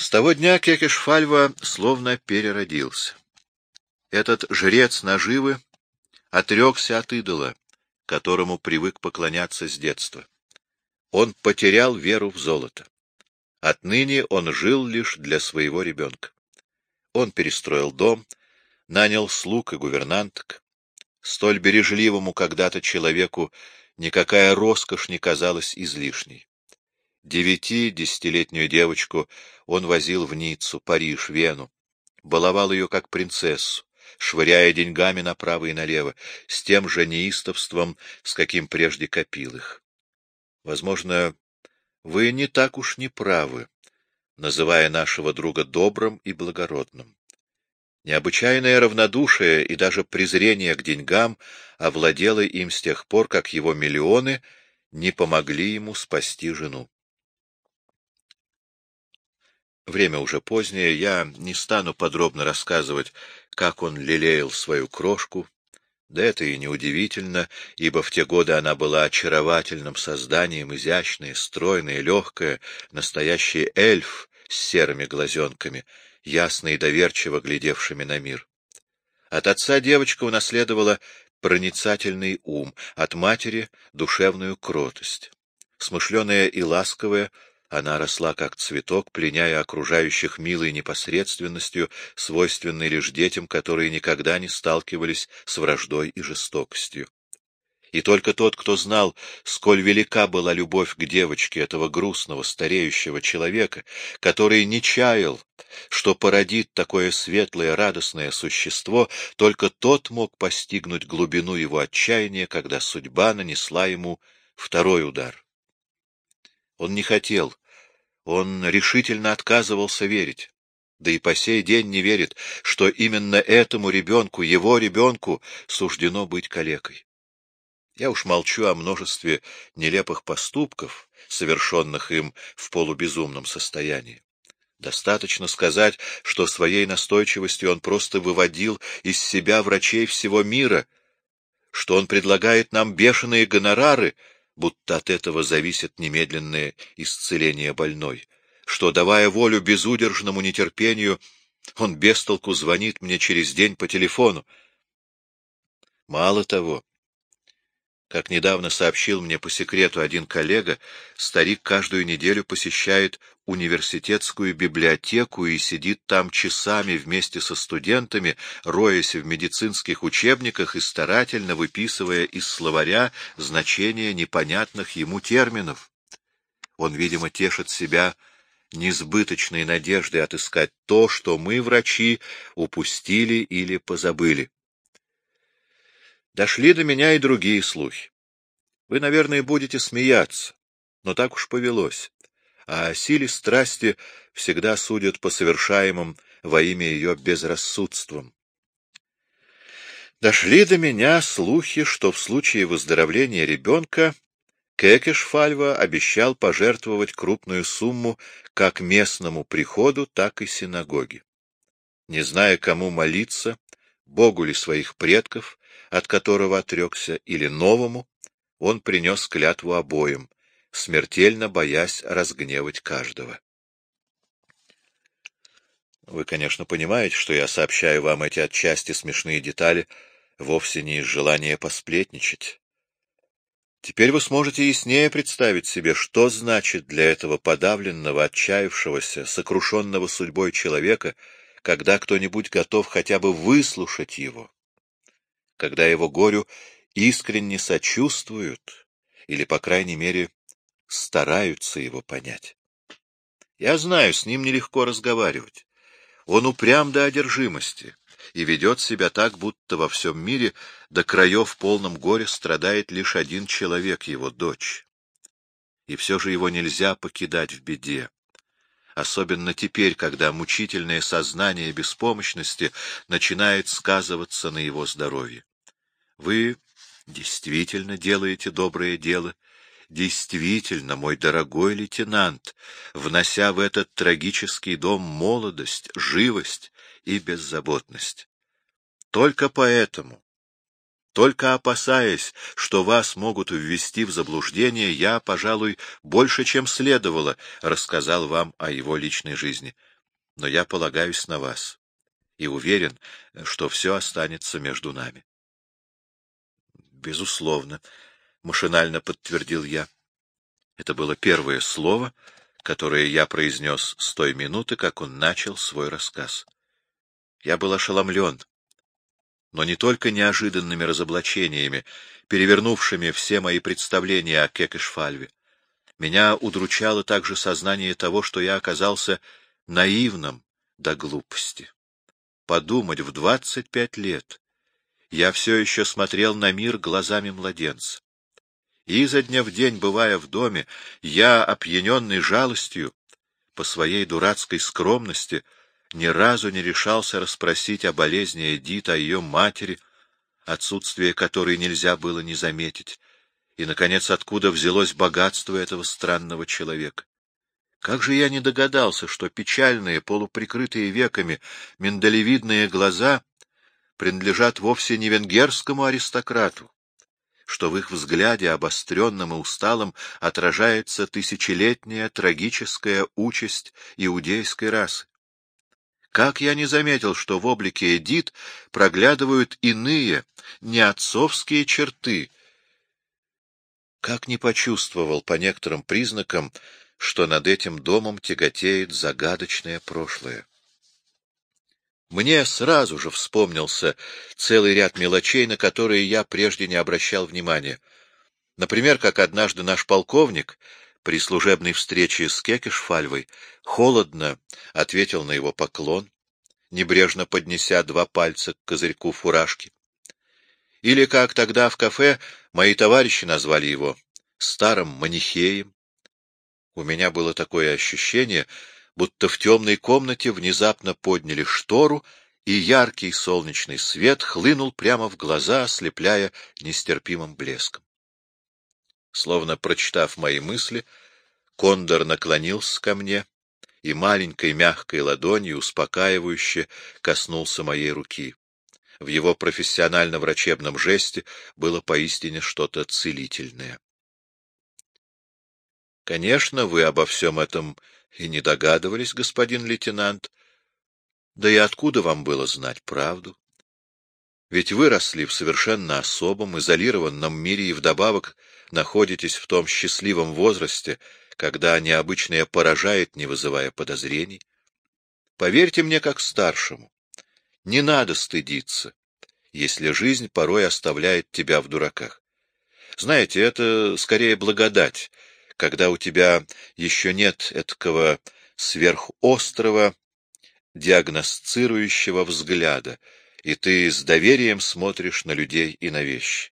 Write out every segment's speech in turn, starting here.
С того дня Кекешфальва словно переродился. Этот жрец наживы отрекся от идола, которому привык поклоняться с детства. Он потерял веру в золото. Отныне он жил лишь для своего ребенка. Он перестроил дом, нанял слуг и гувернанток. Столь бережливому когда-то человеку никакая роскошь не казалась излишней. Девяти-десятилетнюю девочку он возил в Ниццу, Париж, Вену, баловал ее как принцессу, швыряя деньгами направо и налево, с тем же неистовством, с каким прежде копил их. Возможно, вы не так уж не правы, называя нашего друга добрым и благородным. Необычайное равнодушие и даже презрение к деньгам овладело им с тех пор, как его миллионы не помогли ему спасти жену. Время уже позднее, я не стану подробно рассказывать, как он лелеял свою крошку, да это и неудивительно, ибо в те годы она была очаровательным созданием, изящная, стройная, легкая, настоящий эльф с серыми глазенками, ясно и доверчиво глядевшими на мир. От отца девочка унаследовала проницательный ум, от матери — душевную кротость. Смышленая и ласковая, она росла как цветок, пленяя окружающих милой непосредственностью, свойственной лишь детям, которые никогда не сталкивались с враждой и жестокостью. И только тот, кто знал, сколь велика была любовь к девочке этого грустного, стареющего человека, который не чаял, что породит такое светлое, радостное существо, только тот мог постигнуть глубину его отчаяния, когда судьба нанесла ему второй удар. Он не хотел, он решительно отказывался верить. Да и по сей день не верит, что именно этому ребенку, его ребенку, суждено быть калекой. Я уж молчу о множестве нелепых поступков, совершенных им в полубезумном состоянии. Достаточно сказать, что своей настойчивостью он просто выводил из себя врачей всего мира, что он предлагает нам бешеные гонорары — будто от этого зависит немедленное исцеление больной, что, давая волю безудержному нетерпению, он бестолку звонит мне через день по телефону. Мало того, как недавно сообщил мне по секрету один коллега, старик каждую неделю посещает университетскую библиотеку и сидит там часами вместе со студентами, роясь в медицинских учебниках и старательно выписывая из словаря значения непонятных ему терминов. Он, видимо, тешит себя несбыточной надеждой отыскать то, что мы, врачи, упустили или позабыли. Дошли до меня и другие слухи. Вы, наверное, будете смеяться, но так уж повелось. А о силе страсти всегда судят по совершаемым во имя ее безрассудством. Дошли до меня слухи, что в случае выздоровления ребенка Кекешфальва обещал пожертвовать крупную сумму как местному приходу, так и синагоге. Не зная, кому молиться, Богу ли своих предков, от которого отрекся, или новому, он принес клятву обоим, смертельно боясь разгневать каждого. Вы, конечно, понимаете, что я сообщаю вам эти отчасти смешные детали вовсе не из желания посплетничать. Теперь вы сможете яснее представить себе, что значит для этого подавленного, отчаявшегося, сокрушенного судьбой человека, когда кто-нибудь готов хотя бы выслушать его когда его горю искренне сочувствуют или, по крайней мере, стараются его понять. Я знаю, с ним нелегко разговаривать. Он упрям до одержимости и ведет себя так, будто во всем мире до краев полном горе страдает лишь один человек, его дочь. И все же его нельзя покидать в беде особенно теперь, когда мучительное сознание беспомощности начинает сказываться на его здоровье. Вы действительно делаете доброе дело, действительно, мой дорогой лейтенант, внося в этот трагический дом молодость, живость и беззаботность. Только поэтому, Только опасаясь, что вас могут ввести в заблуждение, я, пожалуй, больше, чем следовало, рассказал вам о его личной жизни. Но я полагаюсь на вас и уверен, что все останется между нами. Безусловно, машинально подтвердил я. Это было первое слово, которое я произнес с той минуты, как он начал свой рассказ. Я был ошеломлен но не только неожиданными разоблачениями, перевернувшими все мои представления о Кекешфальве. Меня удручало также сознание того, что я оказался наивным до глупости. Подумать, в двадцать пять лет я все еще смотрел на мир глазами младенца. И изо дня в день, бывая в доме, я, опьяненный жалостью, по своей дурацкой скромности, ни разу не решался расспросить о болезни Эдит, о ее матери, отсутствие которой нельзя было не заметить, и, наконец, откуда взялось богатство этого странного человека. Как же я не догадался, что печальные, полуприкрытые веками, миндалевидные глаза принадлежат вовсе не венгерскому аристократу, что в их взгляде, обостренном и усталом, отражается тысячелетняя трагическая участь иудейской расы. Как я не заметил, что в облике Эдит проглядывают иные, не отцовские черты. Как не почувствовал по некоторым признакам, что над этим домом тяготеет загадочное прошлое. Мне сразу же вспомнился целый ряд мелочей, на которые я прежде не обращал внимания. Например, как однажды наш полковник при служебной встрече с Кекешфальвой холодно ответил на его поклон, небрежно поднеся два пальца к козырьку фуражки. Или, как тогда в кафе, мои товарищи назвали его старым манихеем. У меня было такое ощущение, будто в темной комнате внезапно подняли штору, и яркий солнечный свет хлынул прямо в глаза, ослепляя нестерпимым блеском. Словно прочитав мои мысли, Кондор наклонился ко мне и маленькой мягкой ладонью успокаивающе коснулся моей руки. В его профессионально-врачебном жесте было поистине что-то целительное. Конечно, вы обо всем этом и не догадывались, господин лейтенант. Да и откуда вам было знать правду? Ведь вы росли в совершенно особом, изолированном мире и вдобавок находитесь в том счастливом возрасте, когда необычное поражает, не вызывая подозрений. Поверьте мне как старшему, не надо стыдиться, если жизнь порой оставляет тебя в дураках. Знаете, это скорее благодать, когда у тебя еще нет этого сверхострого, диагностирующего взгляда, и ты с доверием смотришь на людей и на вещи.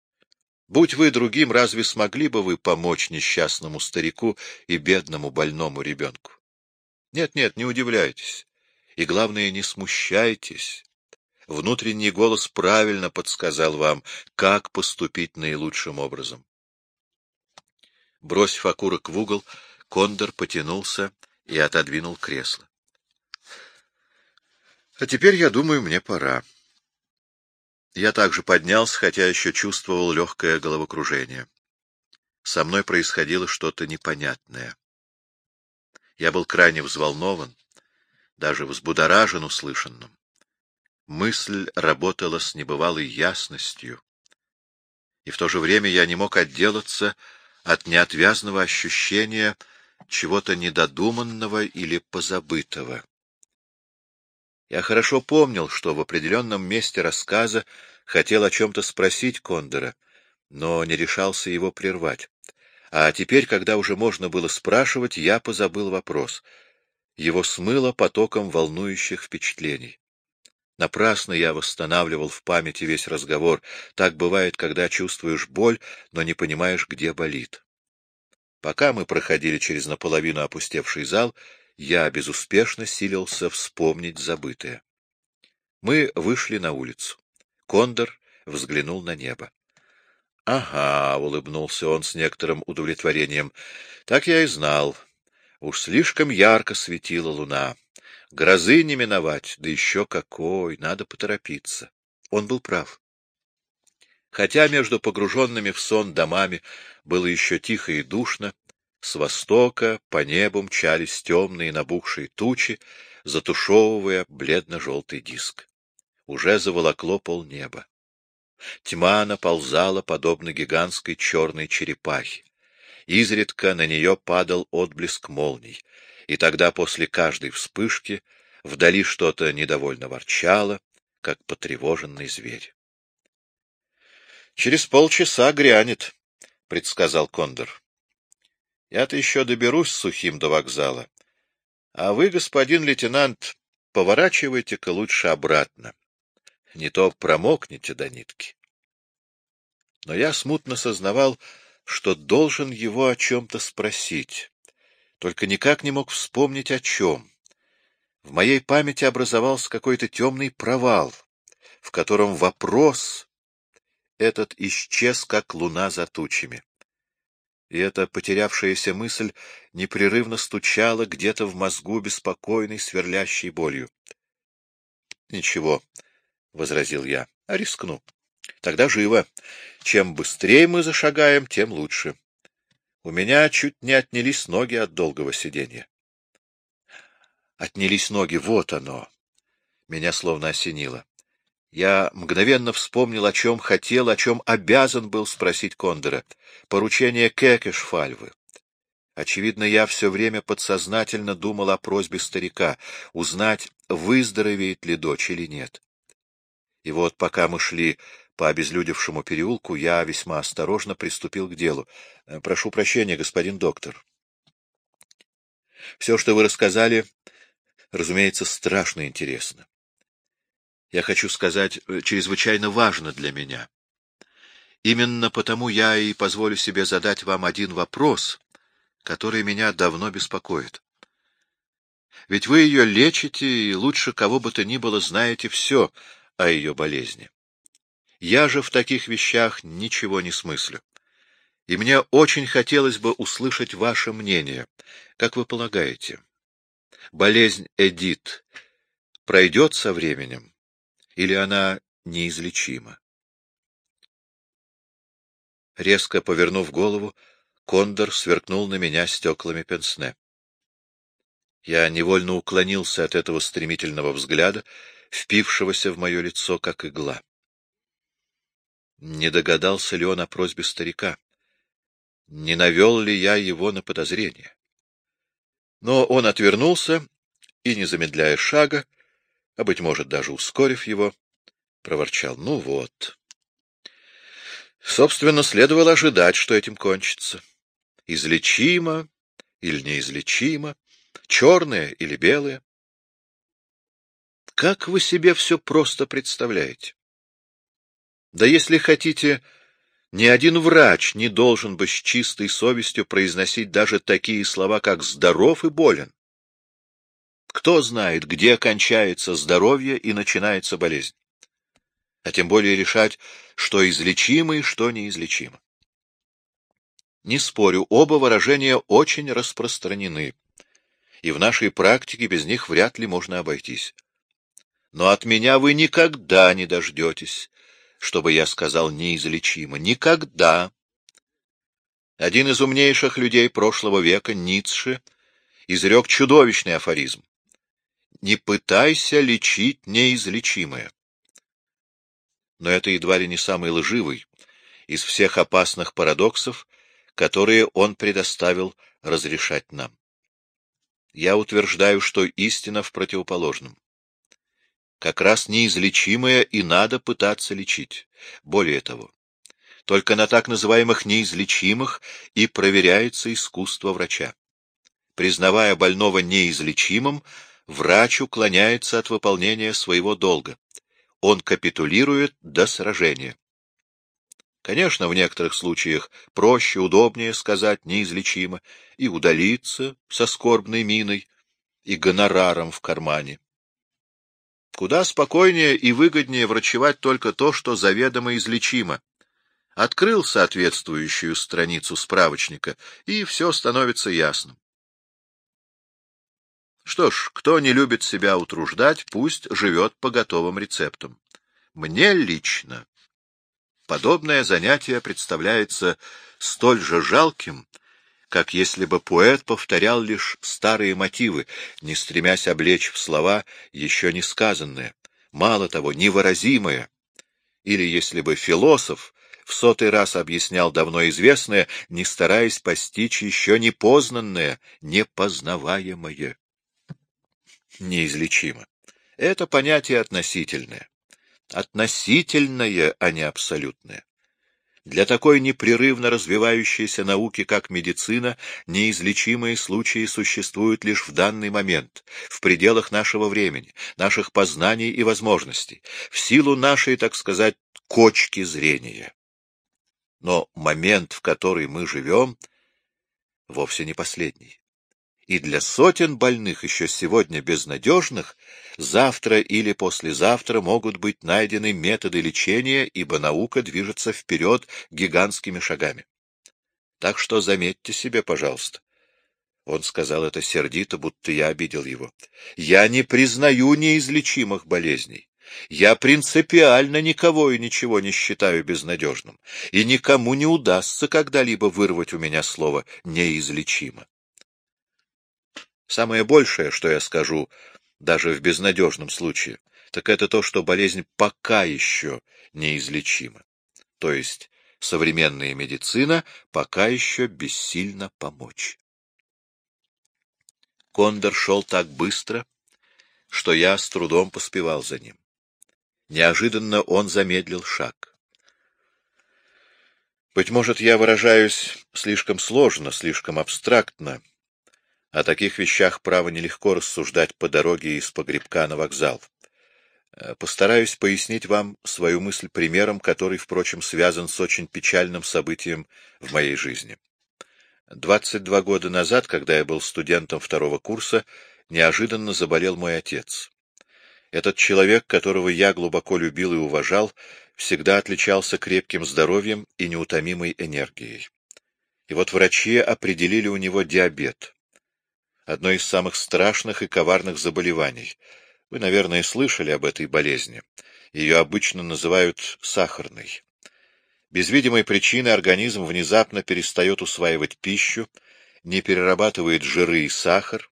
Будь вы другим, разве смогли бы вы помочь несчастному старику и бедному больному ребенку? Нет-нет, не удивляйтесь. И, главное, не смущайтесь. Внутренний голос правильно подсказал вам, как поступить наилучшим образом. Бросив окурок в угол, Кондор потянулся и отодвинул кресло. — А теперь, я думаю, мне пора. Я также поднялся, хотя еще чувствовал легкое головокружение. Со мной происходило что-то непонятное. Я был крайне взволнован, даже взбудоражен услышанным. Мысль работала с небывалой ясностью, и в то же время я не мог отделаться от неотвязного ощущения чего-то недодуманного или позабытого. Я хорошо помнил, что в определенном месте рассказа хотел о чем-то спросить Кондора, но не решался его прервать. А теперь, когда уже можно было спрашивать, я позабыл вопрос. Его смыло потоком волнующих впечатлений. Напрасно я восстанавливал в памяти весь разговор. Так бывает, когда чувствуешь боль, но не понимаешь, где болит. Пока мы проходили через наполовину опустевший зал, я безуспешно силился вспомнить забытое. Мы вышли на улицу. Кондор взглянул на небо. — Ага, — улыбнулся он с некоторым удовлетворением, — так я и знал. Уж слишком ярко светила луна. Грозы не миновать, да еще какой, надо поторопиться. Он был прав. Хотя между погруженными в сон домами было еще тихо и душно, с востока по небу мчались темные набухшие тучи, затушевывая бледно-желтый диск. Уже заволокло полнеба. Тьма наползала, подобно гигантской черной черепахе. Изредка на нее падал отблеск молний, и тогда после каждой вспышки вдали что-то недовольно ворчало, как потревоженный зверь. — Через полчаса грянет, — предсказал Кондор. — Я-то еще доберусь сухим до вокзала. А вы, господин лейтенант, поворачивайте-ка лучше обратно. Не то промокнете до нитки. Но я смутно сознавал, что должен его о чем-то спросить, только никак не мог вспомнить о чем. В моей памяти образовался какой-то темный провал, в котором вопрос этот исчез, как луна за тучами. И эта потерявшаяся мысль непрерывно стучала где-то в мозгу беспокойной, сверлящей болью. — Ничего, — возразил я, — а рискну. Тогда живо. Чем быстрее мы зашагаем, тем лучше. У меня чуть не отнялись ноги от долгого сидения. Отнялись ноги, вот оно. Меня словно осенило. Я мгновенно вспомнил, о чем хотел, о чем обязан был спросить Кондора. Поручение Кекешфальвы. Очевидно, я все время подсознательно думал о просьбе старика — узнать, выздоровеет ли дочь или нет. И вот, пока мы шли по обезлюдевшему переулку, я весьма осторожно приступил к делу. — Прошу прощения, господин доктор. Все, что вы рассказали, разумеется, страшно интересно. Я хочу сказать, э, чрезвычайно важно для меня. Именно потому я и позволю себе задать вам один вопрос, который меня давно беспокоит. Ведь вы ее лечите, и лучше кого бы то ни было знаете все о ее болезни. Я же в таких вещах ничего не смыслю. И мне очень хотелось бы услышать ваше мнение. Как вы полагаете, болезнь Эдит пройдет со временем, или она неизлечима? Резко повернув голову, Кондор сверкнул на меня стеклами пенсне. Я невольно уклонился от этого стремительного взгляда, впившегося в мое лицо, как игла. Не догадался ли он о просьбе старика? Не навел ли я его на подозрение? Но он отвернулся и, не замедляя шага, а, быть может, даже ускорив его, проворчал. Ну вот. Собственно, следовало ожидать, что этим кончится. Излечимо или неизлечимо, черное или белое. Как вы себе все просто представляете? Да если хотите, ни один врач не должен бы с чистой совестью произносить даже такие слова, как «здоров» и «болен». Кто знает, где кончается здоровье и начинается болезнь? А тем более решать, что излечимо и что неизлечимо. Не спорю, оба выражения очень распространены, и в нашей практике без них вряд ли можно обойтись. Но от меня вы никогда не дождетесь, чтобы я сказал неизлечимо. Никогда. Один из умнейших людей прошлого века, Ницше, изрек чудовищный афоризм. Не пытайся лечить неизлечимое. Но это едва ли не самый лживый из всех опасных парадоксов, которые он предоставил разрешать нам. Я утверждаю, что истина в противоположном как раз неизлечимое и надо пытаться лечить. Более того, только на так называемых неизлечимых и проверяется искусство врача. Признавая больного неизлечимым, врач уклоняется от выполнения своего долга. Он капитулирует до сражения. Конечно, в некоторых случаях проще, удобнее сказать неизлечимо и удалиться со скорбной миной и гонораром в кармане. Куда спокойнее и выгоднее врачевать только то, что заведомо излечимо. Открыл соответствующую страницу справочника, и все становится ясным. Что ж, кто не любит себя утруждать, пусть живет по готовым рецептам. Мне лично подобное занятие представляется столь же жалким, как если бы поэт повторял лишь старые мотивы, не стремясь облечь в слова еще не сказанное, мало того, невыразимое, или если бы философ в сотый раз объяснял давно известное, не стараясь постичь еще непознанное, непознаваемое. Неизлечимо. Это понятие относительное. Относительное, а не абсолютное. Для такой непрерывно развивающейся науки, как медицина, неизлечимые случаи существуют лишь в данный момент, в пределах нашего времени, наших познаний и возможностей, в силу нашей, так сказать, кочки зрения. Но момент, в который мы живем, вовсе не последний и для сотен больных, еще сегодня безнадежных, завтра или послезавтра могут быть найдены методы лечения, ибо наука движется вперед гигантскими шагами. Так что заметьте себе, пожалуйста. Он сказал это сердито, будто я обидел его. Я не признаю неизлечимых болезней. Я принципиально никого и ничего не считаю безнадежным, и никому не удастся когда-либо вырвать у меня слово «неизлечимо». Самое большее, что я скажу, даже в безнадежном случае, так это то, что болезнь пока еще неизлечима. То есть современная медицина пока еще бессильна помочь. Кондор шел так быстро, что я с трудом поспевал за ним. Неожиданно он замедлил шаг. Быть может, я выражаюсь слишком сложно, слишком абстрактно, о таких вещах, право, нелегко рассуждать по дороге из погребка на вокзал. Э, постараюсь пояснить вам свою мысль примером, который, впрочем, связан с очень печальным событием в моей жизни. Двадцать два года назад, когда я был студентом второго курса, неожиданно заболел мой отец. Этот человек, которого я глубоко любил и уважал, всегда отличался крепким здоровьем и неутомимой энергией. И вот врачи определили у него диабет одно из самых страшных и коварных заболеваний. Вы, наверное, слышали об этой болезни. Ее обычно называют сахарной. Без видимой причины организм внезапно перестает усваивать пищу, не перерабатывает жиры и сахар.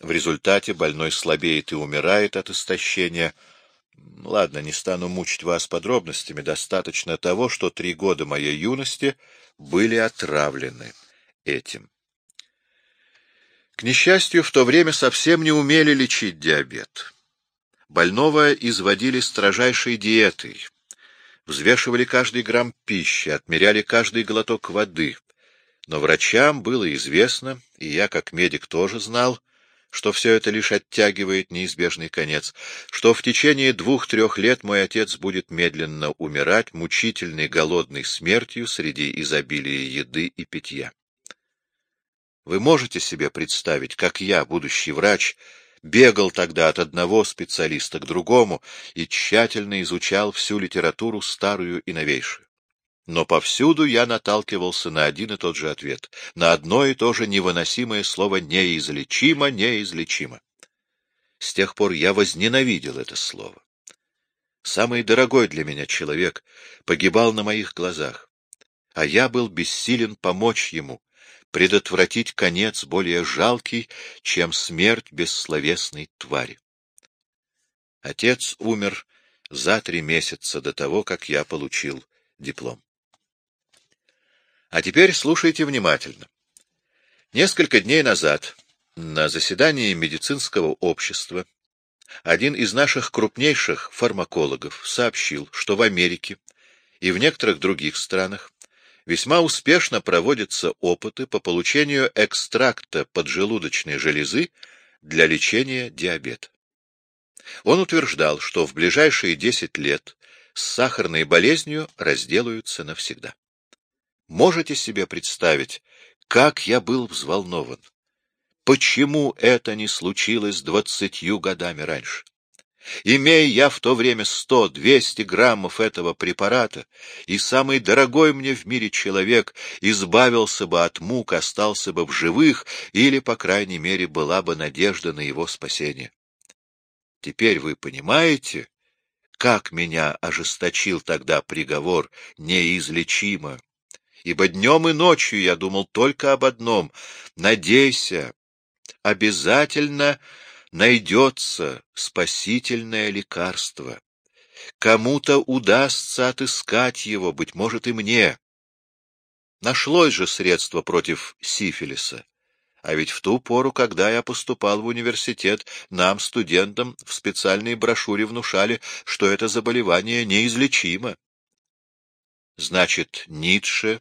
В результате больной слабеет и умирает от истощения. Ладно, не стану мучить вас подробностями, достаточно того, что три года моей юности были отравлены этим. К несчастью, в то время совсем не умели лечить диабет. Больного изводили строжайшей диетой, взвешивали каждый грамм пищи, отмеряли каждый глоток воды. Но врачам было известно, и я как медик тоже знал, что все это лишь оттягивает неизбежный конец, что в течение двух-трех лет мой отец будет медленно умирать мучительной голодной смертью среди изобилия еды и питья. Вы можете себе представить, как я, будущий врач, бегал тогда от одного специалиста к другому и тщательно изучал всю литературу, старую и новейшую. Но повсюду я наталкивался на один и тот же ответ, на одно и то же невыносимое слово «неизлечимо, неизлечимо». С тех пор я возненавидел это слово. Самый дорогой для меня человек погибал на моих глазах, а я был бессилен помочь ему, предотвратить конец более жалкий, чем смерть бессловесной твари. Отец умер за три месяца до того, как я получил диплом. А теперь слушайте внимательно. Несколько дней назад на заседании медицинского общества один из наших крупнейших фармакологов сообщил, что в Америке и в некоторых других странах весьма успешно проводятся опыты по получению экстракта поджелудочной железы для лечения диабета. Он утверждал, что в ближайшие 10 лет с сахарной болезнью разделаются навсегда. Можете себе представить, как я был взволнован? Почему это не случилось двадцатью годами раньше? Имея я в то время сто-двести граммов этого препарата, и самый дорогой мне в мире человек избавился бы от мук, остался бы в живых, или, по крайней мере, была бы надежда на его спасение. Теперь вы понимаете, Как меня ожесточил тогда приговор неизлечимо! Ибо днем и ночью я думал только об одном — надейся, обязательно найдется спасительное лекарство. Кому-то удастся отыскать его, быть может, и мне. Нашлось же средство против сифилиса. А ведь в ту пору, когда я поступал в университет, нам, студентам, в специальной брошюре внушали, что это заболевание неизлечимо. Значит, Ницше,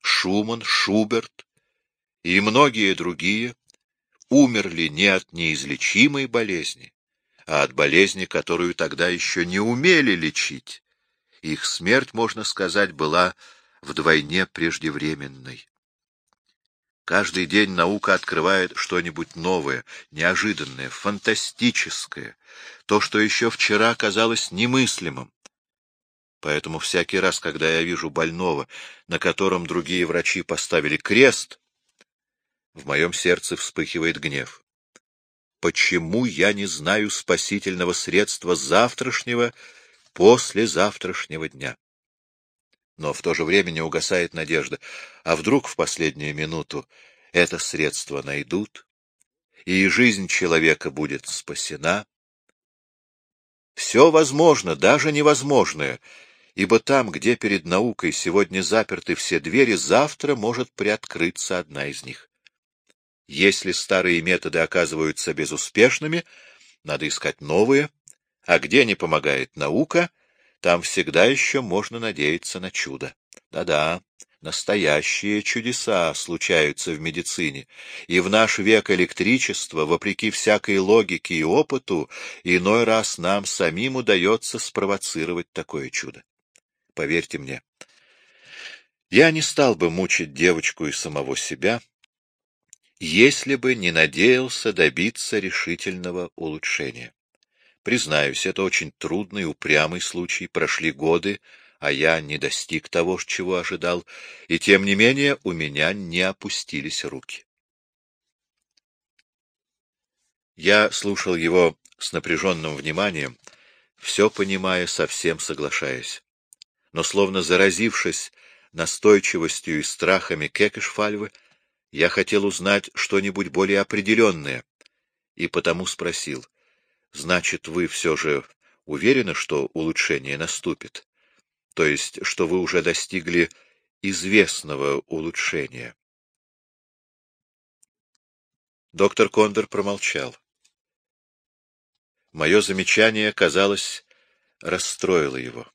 Шуман, Шуберт и многие другие умерли не от неизлечимой болезни, а от болезни, которую тогда еще не умели лечить. Их смерть, можно сказать, была вдвойне преждевременной. Каждый день наука открывает что-нибудь новое, неожиданное, фантастическое, то, что еще вчера казалось немыслимым. Поэтому всякий раз, когда я вижу больного, на котором другие врачи поставили крест, в моем сердце вспыхивает гнев. Почему я не знаю спасительного средства завтрашнего, послезавтрашнего дня? Но в то же время не угасает надежда. А вдруг в последнюю минуту это средство найдут, и жизнь человека будет спасена? Все возможно, даже невозможное, ибо там, где перед наукой сегодня заперты все двери, завтра может приоткрыться одна из них. Если старые методы оказываются безуспешными, надо искать новые, а где не помогает наука, там всегда еще можно надеяться на чудо. Да-да, настоящие чудеса случаются в медицине, и в наш век электричества, вопреки всякой логике и опыту, иной раз нам самим удается спровоцировать такое чудо. Поверьте мне, я не стал бы мучить девочку и самого себя, если бы не надеялся добиться решительного улучшения. Признаюсь, это очень трудный, упрямый случай, прошли годы, а я не достиг того, чего ожидал, и тем не менее у меня не опустились руки. Я слушал его с напряженным вниманием, все понимая, совсем соглашаясь. Но, словно заразившись настойчивостью и страхами Кекешфальвы, я хотел узнать что-нибудь более определенное, и потому спросил, значит, вы все же уверены, что улучшение наступит? То есть, что вы уже достигли известного улучшения? Доктор Кондор промолчал. Мое замечание, казалось, расстроило его.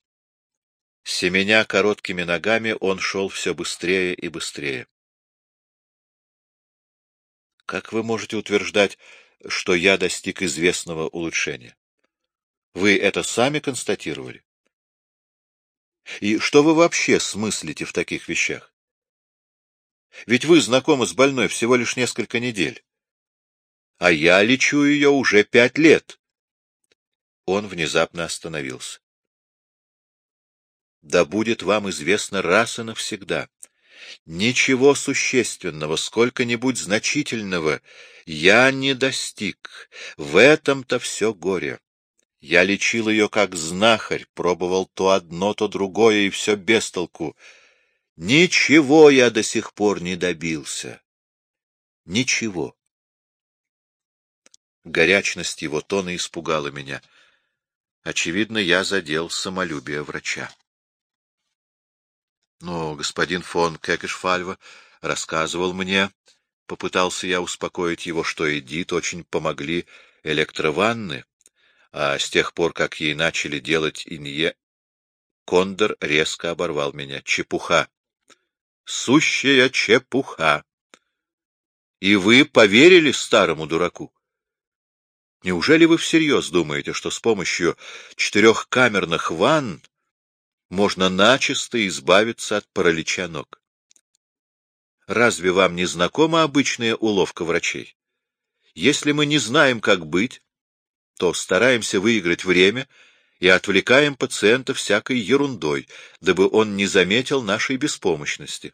Семеня короткими ногами, он шел все быстрее и быстрее. Как вы можете утверждать, что я достиг известного улучшения? Вы это сами констатировали? И что вы вообще смыслите в таких вещах? Ведь вы знакомы с больной всего лишь несколько недель. А я лечу ее уже пять лет. Он внезапно остановился. Да будет вам известно раз и навсегда, Ничего существенного, сколько-нибудь значительного я не достиг. В этом-то все горе. Я лечил ее как знахарь, пробовал то одно, то другое, и все без толку. Ничего я до сих пор не добился. Ничего. Горячность его тона испугала меня. Очевидно, я задел самолюбие врача. Но господин фон Кекешфальва рассказывал мне, попытался я успокоить его, что Эдит очень помогли электрованны, а с тех пор, как ей начали делать инье, Кондор резко оборвал меня. Чепуха! Сущая чепуха! И вы поверили старому дураку? Неужели вы всерьез думаете, что с помощью четырехкамерных ванн можно начисто избавиться от паралича ног. Разве вам не знакома обычная уловка врачей? Если мы не знаем, как быть, то стараемся выиграть время и отвлекаем пациента всякой ерундой, дабы он не заметил нашей беспомощности.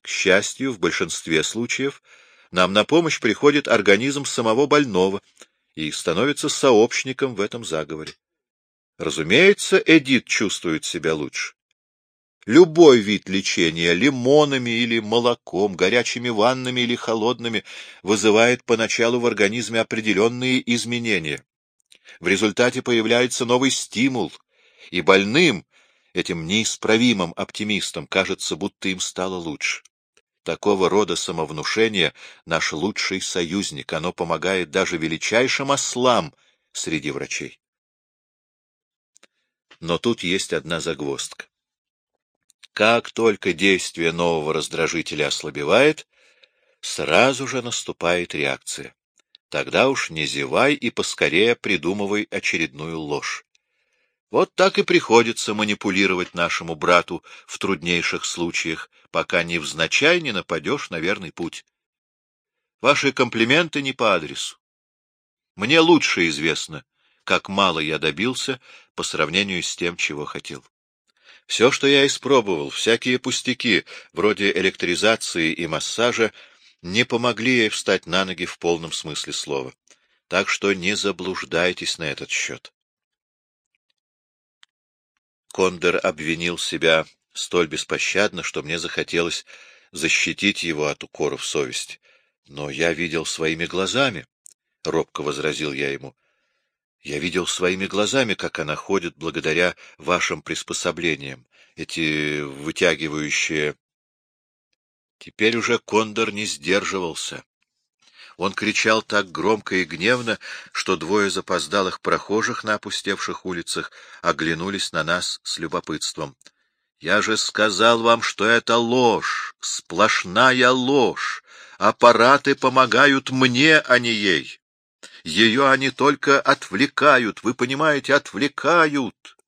К счастью, в большинстве случаев нам на помощь приходит организм самого больного и становится сообщником в этом заговоре. Разумеется, Эдит чувствует себя лучше. Любой вид лечения лимонами или молоком, горячими ваннами или холодными вызывает поначалу в организме определенные изменения. В результате появляется новый стимул, и больным, этим неисправимым оптимистам, кажется, будто им стало лучше. Такого рода самовнушение — наш лучший союзник, оно помогает даже величайшим ослам среди врачей. Но тут есть одна загвоздка. Как только действие нового раздражителя ослабевает, сразу же наступает реакция. Тогда уж не зевай и поскорее придумывай очередную ложь. Вот так и приходится манипулировать нашему брату в труднейших случаях, пока невзначай не нападешь на верный путь. Ваши комплименты не по адресу. Мне лучше известно, как мало я добился по сравнению с тем, чего хотел. Все, что я испробовал, всякие пустяки, вроде электризации и массажа, не помогли ей встать на ноги в полном смысле слова. Так что не заблуждайтесь на этот счет. Кондор обвинил себя столь беспощадно, что мне захотелось защитить его от укоров совести. Но я видел своими глазами, — робко возразил я ему. Я видел своими глазами, как она ходит благодаря вашим приспособлениям, эти вытягивающие... Теперь уже Кондор не сдерживался. Он кричал так громко и гневно, что двое запоздалых прохожих на опустевших улицах оглянулись на нас с любопытством. — Я же сказал вам, что это ложь, сплошная ложь. Аппараты помогают мне, а не ей. Ее они только отвлекают, вы понимаете, отвлекают.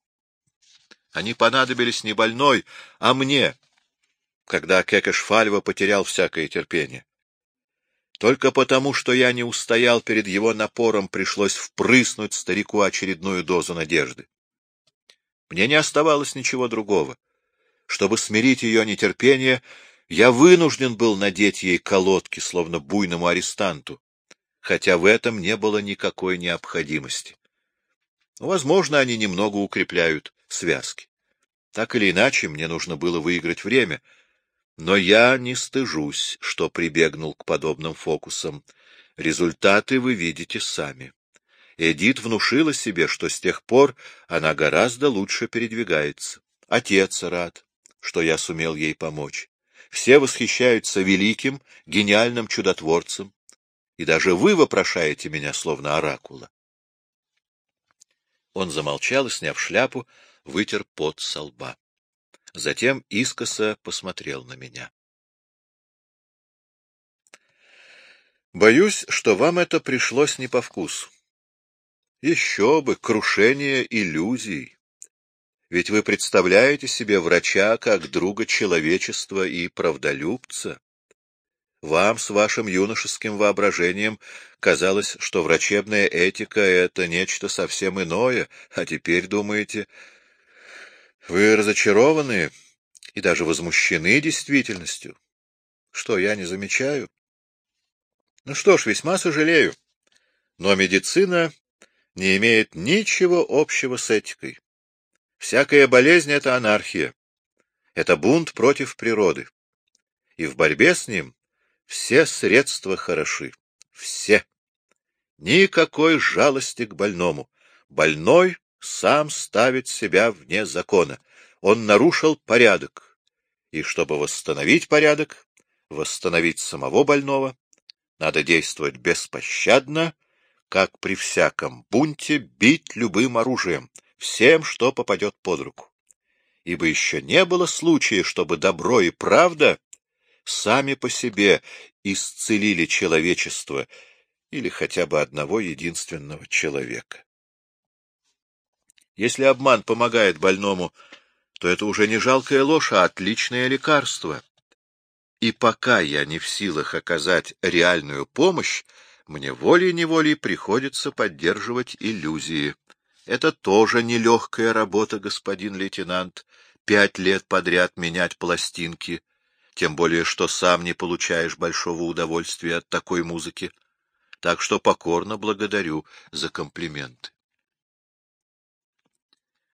Они понадобились не больной, а мне, когда Кекешфальва потерял всякое терпение. Только потому, что я не устоял перед его напором, пришлось впрыснуть старику очередную дозу надежды. Мне не оставалось ничего другого. Чтобы смирить ее нетерпение, я вынужден был надеть ей колодки, словно буйному арестанту хотя в этом не было никакой необходимости. Возможно, они немного укрепляют связки. Так или иначе, мне нужно было выиграть время, но я не стыжусь, что прибегнул к подобным фокусам. Результаты вы видите сами. Эдит внушила себе, что с тех пор она гораздо лучше передвигается. Отец рад, что я сумел ей помочь. Все восхищаются великим, гениальным чудотворцем и даже вы вопрошаете меня, словно оракула. Он замолчал и, сняв шляпу, вытер пот со лба. Затем искоса посмотрел на меня. Боюсь, что вам это пришлось не по вкусу. Еще бы, крушение иллюзий. Ведь вы представляете себе врача как друга человечества и правдолюбца. Вам с вашим юношеским воображением казалось, что врачебная этика — это нечто совсем иное, а теперь думаете... Вы разочарованы и даже возмущены действительностью. Что, я не замечаю? Ну что ж, весьма сожалею. Но медицина не имеет ничего общего с этикой. Всякая болезнь — это анархия. Это бунт против природы. И в борьбе с ним все средства хороши. Все. Никакой жалости к больному. Больной сам ставит себя вне закона. Он нарушил порядок. И чтобы восстановить порядок, восстановить самого больного, надо действовать беспощадно, как при всяком бунте бить любым оружием, всем, что попадет под руку. Ибо еще не было случая, чтобы добро и правда сами по себе исцелили человечество или хотя бы одного единственного человека. Если обман помогает больному, то это уже не жалкая ложь, а отличное лекарство. И пока я не в силах оказать реальную помощь, мне волей-неволей приходится поддерживать иллюзии. Это тоже нелегкая работа, господин лейтенант, пять лет подряд менять пластинки — тем более что сам не получаешь большого удовольствия от такой музыки. Так что покорно благодарю за комплименты.